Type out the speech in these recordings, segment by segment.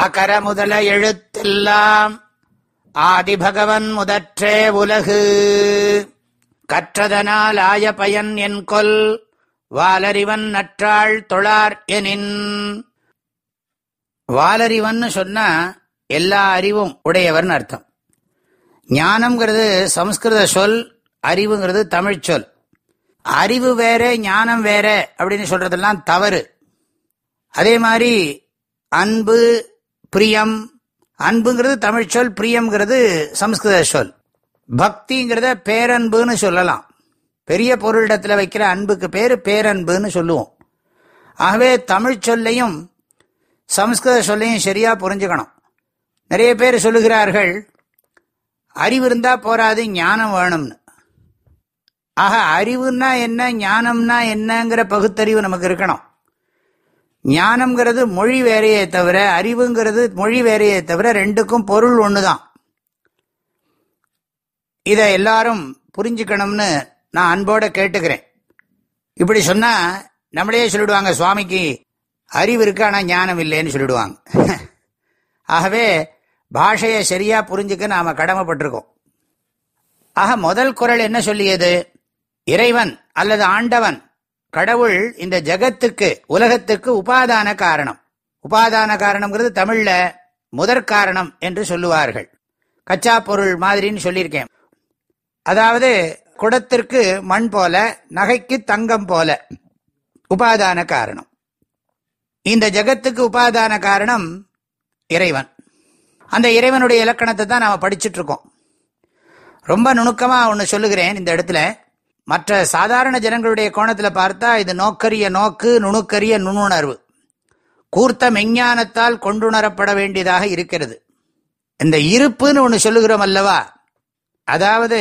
அகர முதல எழுத்தெல்லாம் ஆதிபகவன் முதற்றே உலகு. கற்றதனால் ஆய பயன் என் கொல் வாலறிவன் நற்றாள் தொழார் எனின். வாலறிவன் சொன்னா எல்லா அறிவும் உடையவர்னு அர்த்தம். ஞானம்ங்கிறது சம்ஸ்கிருத சொல் அறிவுங்கிறது தமிழ் சொல். அறிவு வேற ஞானம் வேற அப்படின்னு சொல்றதெல்லாம் தவறு. அதே மாதிரி அன்பு பிரியம். அன்புங்கிறது தமிழ் சொல் பிரியம்ங்கிறது சம்ஸ்கிருத சொல். பக்திங்கிறத பேரன்புன்னு சொல்லலாம். பெரிய பொருளிடத்தில் வைக்கிற அன்புக்கு பேர் பேரன்புன்னு சொல்லுவோம். ஆகவே தமிழ் சொல்லையும் சம்ஸ்கிருத சொல்லையும் சரியாக புரிஞ்சுக்கணும். நிறைய பேர் சொல்லுகிறார்கள் அறிவு இருந்தால் போராது ஞானம் வேணும்னு. ஆக அறிவுன்னா என்ன ஞானம்னா என்னங்கிற பகுத்தறிவு நமக்கு இருக்கணும். ஞானம்ங்கிறது மொழி வேறையே தவிர அறிவுங்கிறது மொழி வேறையே தவிர ரெண்டுக்கும் பொருள் ஒன்று தான் இதை எல்லாரும் புரிஞ்சுக்கணும்னு நான் அன்போட கேட்டுக்கிறேன். இப்படி சொன்னால் நம்மளே சொல்லிடுவாங்க சுவாமிக்கு அறிவு இருக்கு ஆனால் ஞானம் இல்லைன்னு சொல்லிடுவாங்க. ஆகவே பாஷையை சரியாக புரிஞ்சுக்க நாம கடமைப்பட்டிருக்கோம். ஆக முதல் குரல் என்ன சொல்லியது? இறைவன் அல்லது ஆண்டவன்? கடவுள் இந்த ஜகத்துக்கு உலகத்துக்கு உபாதான காரணம். உபாதான காரணம்ங்கிறது தமிழ்ல முதற் காரணம் என்று சொல்லுவார்கள். கச்சா பொருள் மாதிரின்னு சொல்லியிருக்கேன். அதாவது குடத்திற்கு மண் போல நகைக்கு தங்கம் போல உபாதான காரணம். இந்த ஜகத்துக்கு உபாதான காரணம் இறைவன். அந்த இறைவனுடைய இலக்கணத்தை தான் நாம படிச்சுட்டு இருக்கோம். ரொம்ப நுணுக்கமா ஒன்று சொல்லுகிறேன் இந்த இடத்துல. மற்ற சாதாரண ஜனங்களுடைய கோணத்தில் பார்த்தா இது நோக்கரிய நோக்கு நுணுக்கரிய நுண்ணுணர்வு கூர்த்த மெஞ்ஞானத்தால் கொண்டுணரப்பட வேண்டியதாக இருக்கிறது. இந்த இருப்புன்னு ஒன்று சொல்லுகிறோம் அல்லவா? அதாவது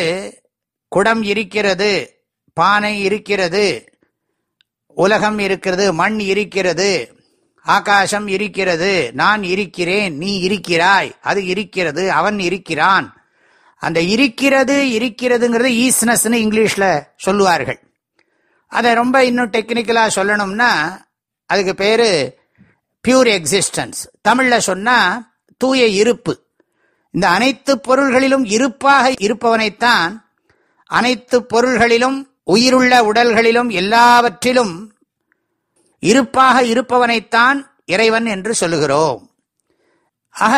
குடம் இருக்கிறது பானை இருக்கிறது உலகம் இருக்கிறது மண் இருக்கிறது ஆகாசம் இருக்கிறது நான் இருக்கிறேன் நீ இருக்கிறாய் அது இருக்கிறது அவன் இருக்கிறான். அந்த இருக்கிறது இருக்கிறதுங்கிறது ஈஸ்னஸ்ன்னு இங்கிலீஷில் சொல்லுவார்கள். அதை ரொம்ப இன்னும் டெக்னிக்கலாக சொல்லணும்னா அதுக்கு பேர் பியூர் எக்ஸிஸ்டன்ஸ் தமிழில் சொன்னால் தூய இருப்பு. இந்த அனைத்து பொருள்களிலும் இருப்பாக இருப்பவனைத்தான் அனைத்து பொருள்களிலும் உயிருள்ள உடல்களிலும் எல்லாவற்றிலும் இருப்பாக இருப்பவனைத்தான் இறைவன் என்று சொல்லுகிறோம். ஆக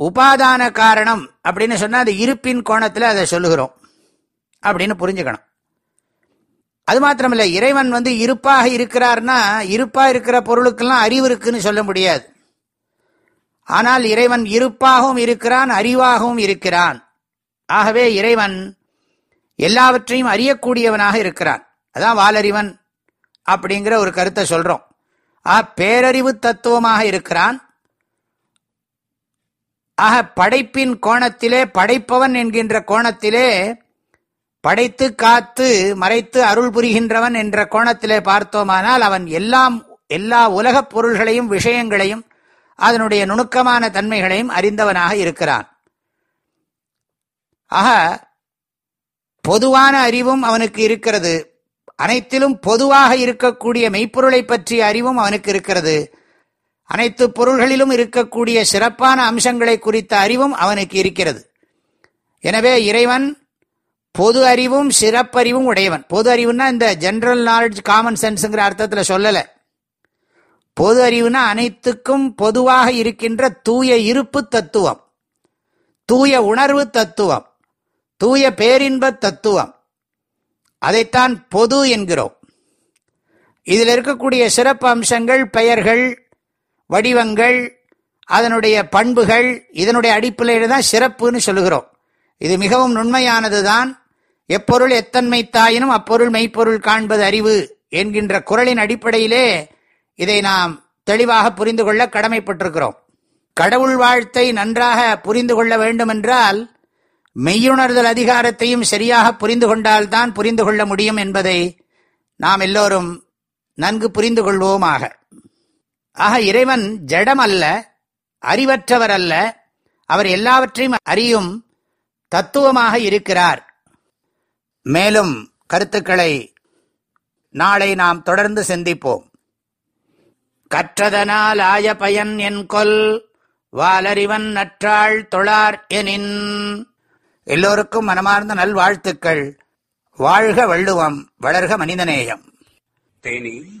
உபாதான காரணம் அப்படின்னு சொன்னால் அது இருப்பின் கோணத்தில் அதை சொல்லுகிறோம் அப்படின்னு புரிஞ்சுக்கணும். அது மாத்திரமில்ல இறைவன் வந்து இருப்பாக இருக்கிறார்னா இருப்பாக இருக்கிற பொருளுக்கெல்லாம் அறிவு இருக்குன்னு சொல்ல முடியாது. ஆனால் இறைவன் இருப்பாகவும் இருக்கிறான் அறிவாகவும் இருக்கிறான். ஆகவே இறைவன் எல்லாவற்றையும் அறியக்கூடியவனாக இருக்கிறான். அதான் வாலறிவன் அப்படிங்கிற ஒரு கருத்தை சொல்கிறோம் ஆ பேரறிவு தத்துவமாக இருக்கிறான் ஆக படைப்பின் கோணத்திலே படைப்பவன் என்கின்ற கோணத்திலே படைத்து காத்து மறைத்து அருள் புரிகின்றவன் என்ற கோணத்திலே பார்த்தோமானால் அவன் எல்லாம் எல்லா உலகப் பொருள்களையும் விஷயங்களையும் அதனுடைய நுணுக்கமான தன்மைகளையும் அறிந்தவனாக இருக்கிறான். ஆக பொதுவான அறிவும் அவனுக்கு இருக்கிறது. அனைத்திலும் பொதுவாக இருக்கக்கூடிய மெய்ப்பொருளை பற்றிய அறிவும் அவனுக்கு இருக்கிறது. அனைத்து பொருள்களிலும் இருக்கக்கூடிய சிறப்பான அம்சங்களை குறித்த அறிவும் அவனுக்கு இருக்கிறது. எனவே இறைவன் பொது அறிவும் சிறப்பறிவும் உடையவன். பொது அறிவுனா இந்த ஜென்ரல் நாலேஜ் காமன் சென்ஸுங்கிற அர்த்தத்தில் சொல்லலை. பொது அறிவுனா அனைத்துக்கும் பொதுவாக இருக்கின்ற தூய இருப்பு தத்துவம். தூய உணர்வு தத்துவம். தூய பேரின்ப தத்துவம். அதைத்தான் பொது என்கிறோம். இதில் இருக்கக்கூடிய சிறப்பு அம்சங்கள் பெயர்கள் வடிவங்கள் அதனுடைய பண்புகள் இதனுடைய அடிப்படையில் தான் சிறப்புன்னு சொல்லுகிறோம். இது மிகவும் நுண்மையானது தான் எப்பொருள் எத்தன்மை தாயினும் அப்பொருள் மெய்ப்பொருள் காண்பது அறிவு என்கின்ற குரலின் அடிப்படையிலே இதை நாம் தெளிவாக புரிந்து கொள்ள கடமைப்பட்டிருக்கிறோம். கடவுள் வாழ்த்தை நன்றாக புரிந்து கொள்ள வேண்டுமென்றால் மெய்யுணர்தல் அதிகாரத்தையும் சரியாக புரிந்து கொண்டால்தான் புரிந்து கொள்ள முடியும் என்பதை நாம் எல்லோரும் நன்கு புரிந்து கொள்வோமாக. ஆக இறைவன் ஜடம் அல்ல அறிவற்றவர் அல்ல அவர் எல்லாவற்றையும் அறியும் தத்துவமாக இருக்கிறார். மேலும் கருத்துக்களை நாளை நாம் தொடர்ந்து சிந்திப்போம். கற்றதனால் ஆய பயன் என் கொல் வாலறிவன் நற்றாள் தொழார் எனின். எல்லோருக்கும் மனமார்ந்த நல்வாழ்த்துக்கள். வாழ்க வள்ளுவம் வளர்க மனிதநேயம். தேனி.